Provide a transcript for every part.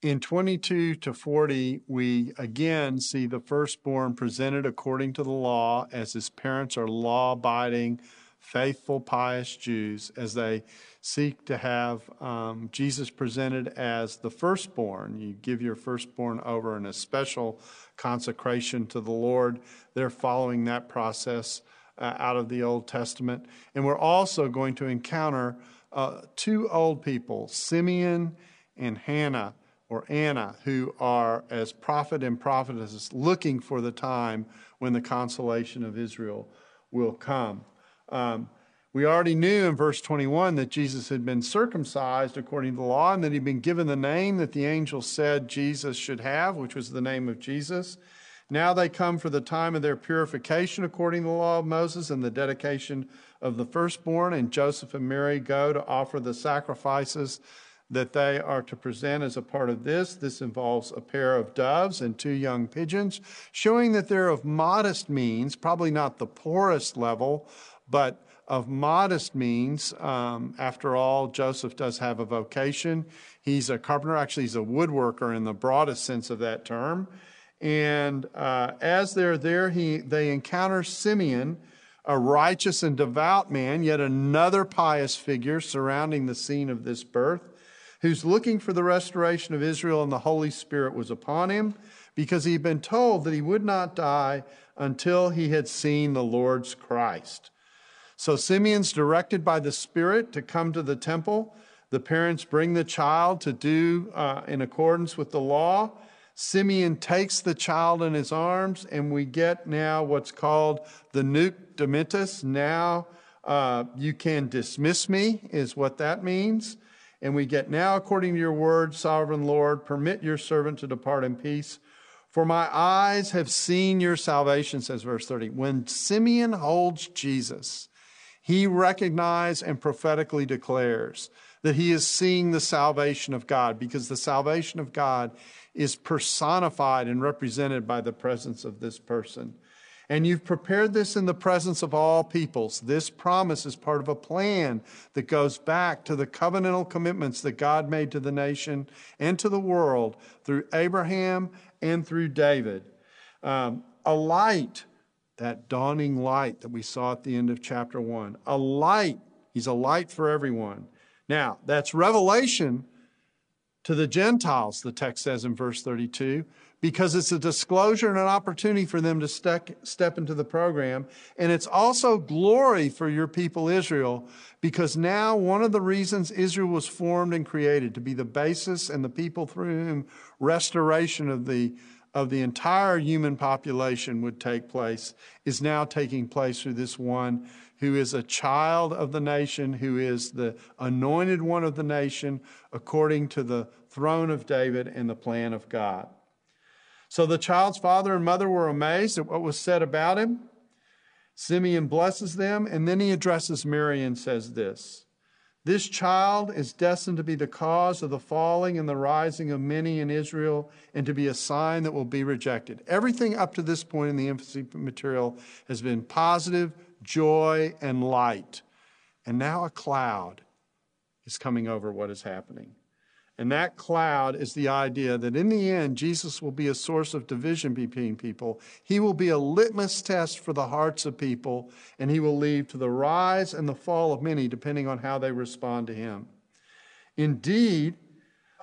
In 22 to 40, we again see the firstborn presented according to the law as his parents are law abiding, faithful, pious Jews as they seek to have um, Jesus presented as the firstborn. You give your firstborn over in a special consecration to the Lord. They're following that process uh, out of the Old Testament. And we're also going to encounter uh, two old people, Simeon and Hannah or Anna, who are as prophet and prophetess looking for the time when the consolation of Israel will come. Um, we already knew in verse 21 that Jesus had been circumcised according to the law and that he'd been given the name that the angel said Jesus should have, which was the name of Jesus. Now they come for the time of their purification according to the law of Moses and the dedication of the firstborn, and Joseph and Mary go to offer the sacrifices that they are to present as a part of this. This involves a pair of doves and two young pigeons, showing that they're of modest means, probably not the poorest level, but of modest means. Um, after all, Joseph does have a vocation. He's a carpenter, actually, he's a woodworker in the broadest sense of that term. And uh, as they're there, he, they encounter Simeon, a righteous and devout man, yet another pious figure surrounding the scene of this birth who's looking for the restoration of Israel, and the Holy Spirit was upon him because he'd been told that he would not die until he had seen the Lord's Christ. So Simeon's directed by the Spirit to come to the temple. The parents bring the child to do uh, in accordance with the law. Simeon takes the child in his arms, and we get now what's called the nunc dimittis. Now uh, you can dismiss me, is what that means. And we get now, according to your word, sovereign Lord, permit your servant to depart in peace. For my eyes have seen your salvation, says verse 30. When Simeon holds Jesus, he recognizes and prophetically declares that he is seeing the salvation of God because the salvation of God is personified and represented by the presence of this person. And you've prepared this in the presence of all peoples. This promise is part of a plan that goes back to the covenantal commitments that God made to the nation and to the world through Abraham and through David. Um, a light, that dawning light that we saw at the end of chapter one, a light. He's a light for everyone. Now, that's revelation to the Gentiles, the text says in verse 32 because it's a disclosure and an opportunity for them to step, step into the program. And it's also glory for your people, Israel, because now one of the reasons Israel was formed and created to be the basis and the people through whom restoration of the of the entire human population would take place is now taking place through this one who is a child of the nation, who is the anointed one of the nation, according to the throne of David and the plan of God. So the child's father and mother were amazed at what was said about him. Simeon blesses them, and then he addresses Mary and says this This child is destined to be the cause of the falling and the rising of many in Israel, and to be a sign that will be rejected. Everything up to this point in the infancy material has been positive, joy, and light. And now a cloud is coming over what is happening. And that cloud is the idea that in the end, Jesus will be a source of division between people. He will be a litmus test for the hearts of people, and he will lead to the rise and the fall of many, depending on how they respond to him. Indeed,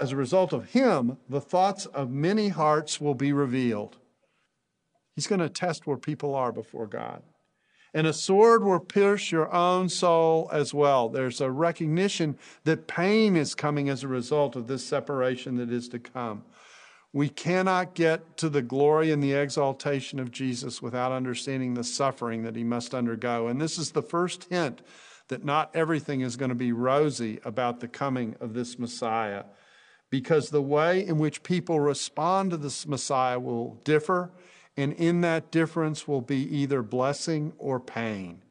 as a result of him, the thoughts of many hearts will be revealed. He's going to test where people are before God and a sword will pierce your own soul as well. There's a recognition that pain is coming as a result of this separation that is to come. We cannot get to the glory and the exaltation of Jesus without understanding the suffering that he must undergo. And this is the first hint that not everything is going to be rosy about the coming of this Messiah, because the way in which people respond to this Messiah will differ and in that difference will be either blessing or pain.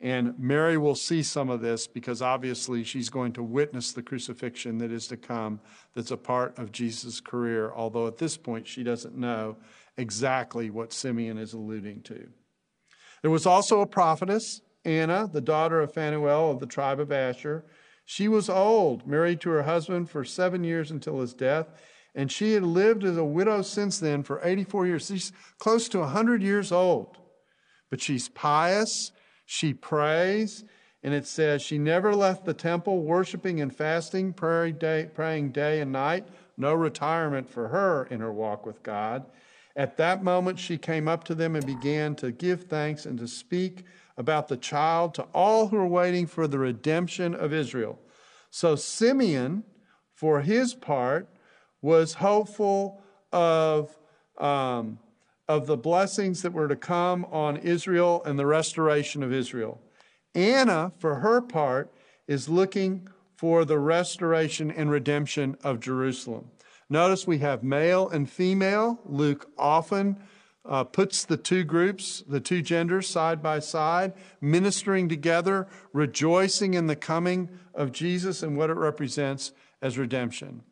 And Mary will see some of this because obviously she's going to witness the crucifixion that is to come, that's a part of Jesus' career, although at this point she doesn't know exactly what Simeon is alluding to. There was also a prophetess, Anna, the daughter of Phanuel of the tribe of Asher. She was old, married to her husband for seven years until his death And she had lived as a widow since then for 84 years. She's close to 100 years old. But she's pious, she prays, and it says she never left the temple, worshiping and fasting, praying day, praying day and night. No retirement for her in her walk with God. At that moment, she came up to them and began to give thanks and to speak about the child to all who were waiting for the redemption of Israel. So Simeon, for his part, was hopeful of, um, of the blessings that were to come on Israel and the restoration of Israel. Anna, for her part, is looking for the restoration and redemption of Jerusalem. Notice we have male and female. Luke often uh, puts the two groups, the two genders, side by side, ministering together, rejoicing in the coming of Jesus and what it represents as redemption.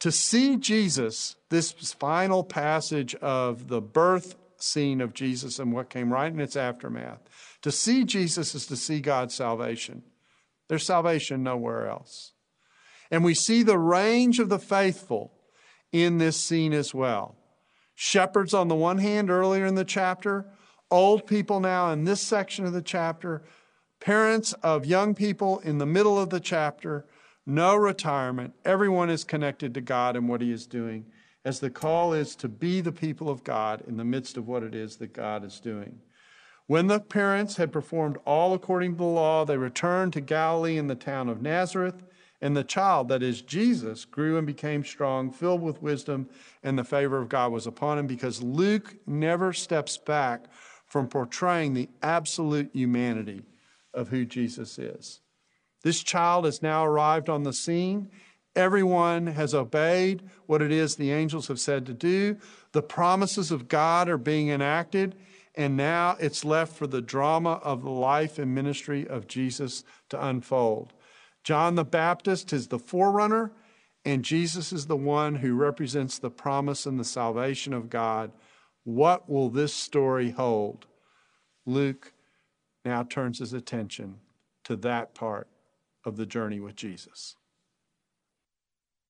To see Jesus, this final passage of the birth scene of Jesus and what came right in its aftermath, to see Jesus is to see God's salvation. There's salvation nowhere else. And we see the range of the faithful in this scene as well. Shepherds on the one hand, earlier in the chapter, old people now in this section of the chapter, parents of young people in the middle of the chapter, no retirement. Everyone is connected to God and what He is doing, as the call is to be the people of God in the midst of what it is that God is doing. When the parents had performed all according to the law, they returned to Galilee in the town of Nazareth. And the child, that is Jesus, grew and became strong, filled with wisdom, and the favor of God was upon him because Luke never steps back from portraying the absolute humanity of who Jesus is. This child has now arrived on the scene. Everyone has obeyed what it is the angels have said to do. The promises of God are being enacted, and now it's left for the drama of the life and ministry of Jesus to unfold. John the Baptist is the forerunner, and Jesus is the one who represents the promise and the salvation of God. What will this story hold? Luke now turns his attention to that part of the journey with Jesus.